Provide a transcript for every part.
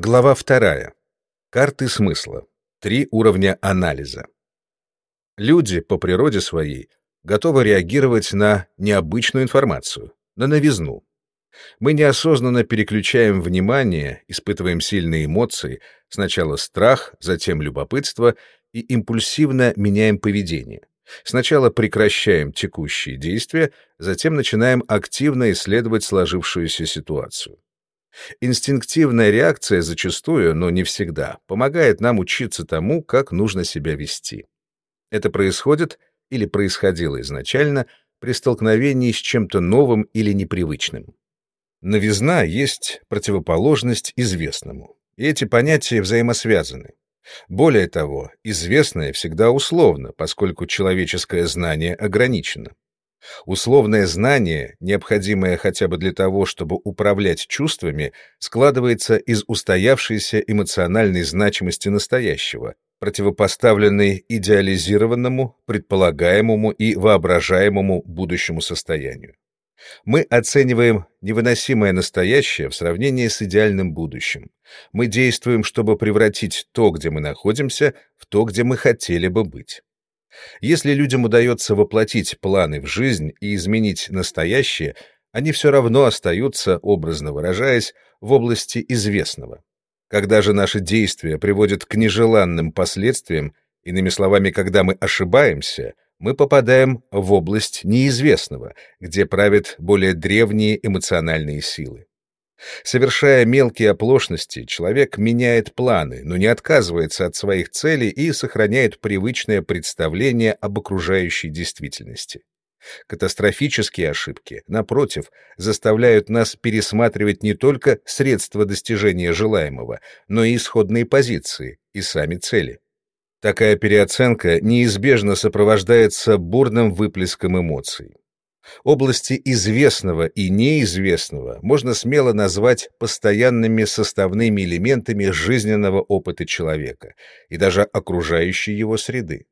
Глава вторая. Карты смысла. Три уровня анализа. Люди по природе своей готовы реагировать на необычную информацию, на новизну. Мы неосознанно переключаем внимание, испытываем сильные эмоции, сначала страх, затем любопытство и импульсивно меняем поведение. Сначала прекращаем текущие действия, затем начинаем активно исследовать сложившуюся ситуацию. Инстинктивная реакция зачастую, но не всегда, помогает нам учиться тому, как нужно себя вести. Это происходит или происходило изначально при столкновении с чем-то новым или непривычным. Новизна есть противоположность известному, и эти понятия взаимосвязаны. Более того, известное всегда условно, поскольку человеческое знание ограничено. Условное знание, необходимое хотя бы для того, чтобы управлять чувствами, складывается из устоявшейся эмоциональной значимости настоящего, противопоставленной идеализированному, предполагаемому и воображаемому будущему состоянию. Мы оцениваем невыносимое настоящее в сравнении с идеальным будущим. Мы действуем, чтобы превратить то, где мы находимся, в то, где мы хотели бы быть. Если людям удается воплотить планы в жизнь и изменить настоящее, они все равно остаются, образно выражаясь, в области известного. Когда же наши действия приводят к нежеланным последствиям, иными словами, когда мы ошибаемся, мы попадаем в область неизвестного, где правят более древние эмоциональные силы. Совершая мелкие оплошности, человек меняет планы, но не отказывается от своих целей и сохраняет привычное представление об окружающей действительности. Катастрофические ошибки, напротив, заставляют нас пересматривать не только средства достижения желаемого, но и исходные позиции и сами цели. Такая переоценка неизбежно сопровождается бурным выплеском эмоций. Области известного и неизвестного можно смело назвать постоянными составными элементами жизненного опыта человека и даже окружающей его среды.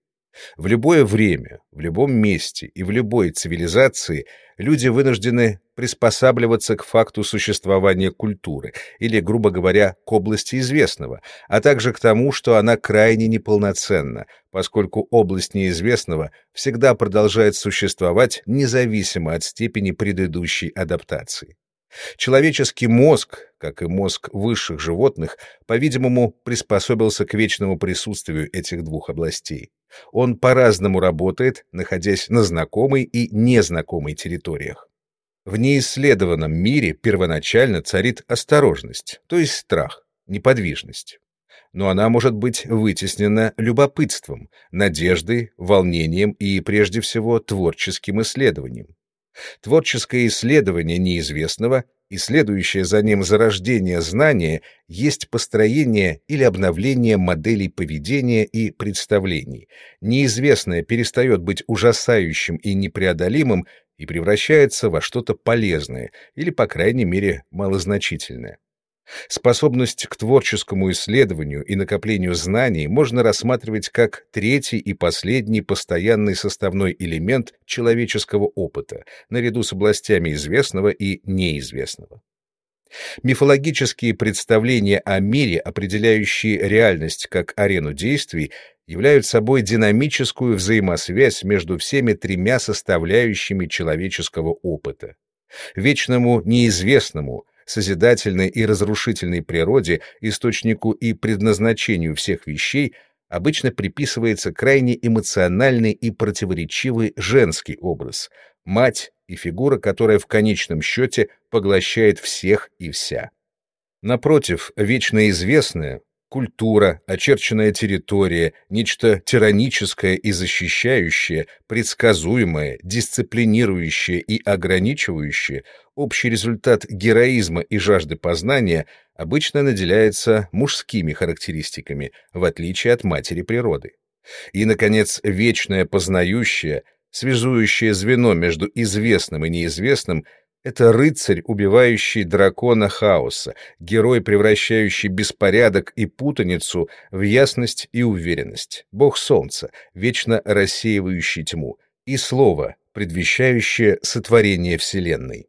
В любое время, в любом месте и в любой цивилизации люди вынуждены приспосабливаться к факту существования культуры или, грубо говоря, к области известного, а также к тому, что она крайне неполноценна, поскольку область неизвестного всегда продолжает существовать независимо от степени предыдущей адаптации. Человеческий мозг, как и мозг высших животных, по-видимому, приспособился к вечному присутствию этих двух областей. Он по-разному работает, находясь на знакомой и незнакомой территориях. В неисследованном мире первоначально царит осторожность, то есть страх, неподвижность. Но она может быть вытеснена любопытством, надеждой, волнением и, прежде всего, творческим исследованием. Творческое исследование неизвестного и следующее за ним зарождение знания есть построение или обновление моделей поведения и представлений. Неизвестное перестает быть ужасающим и непреодолимым и превращается во что-то полезное или, по крайней мере, малозначительное. Способность к творческому исследованию и накоплению знаний можно рассматривать как третий и последний постоянный составной элемент человеческого опыта, наряду с областями известного и неизвестного. Мифологические представления о мире, определяющие реальность как арену действий, являются собой динамическую взаимосвязь между всеми тремя составляющими человеческого опыта. Вечному неизвестному — созидательной и разрушительной природе, источнику и предназначению всех вещей, обычно приписывается крайне эмоциональный и противоречивый женский образ — мать и фигура, которая в конечном счете поглощает всех и вся. Напротив, вечно известное Культура, очерченная территория, нечто тираническое и защищающее, предсказуемое, дисциплинирующее и ограничивающее, общий результат героизма и жажды познания обычно наделяется мужскими характеристиками, в отличие от матери природы. И, наконец, вечное познающее, связующее звено между известным и неизвестным — это рыцарь, убивающий дракона хаоса, герой, превращающий беспорядок и путаницу в ясность и уверенность, бог солнца, вечно рассеивающий тьму, и слово, предвещающее сотворение Вселенной.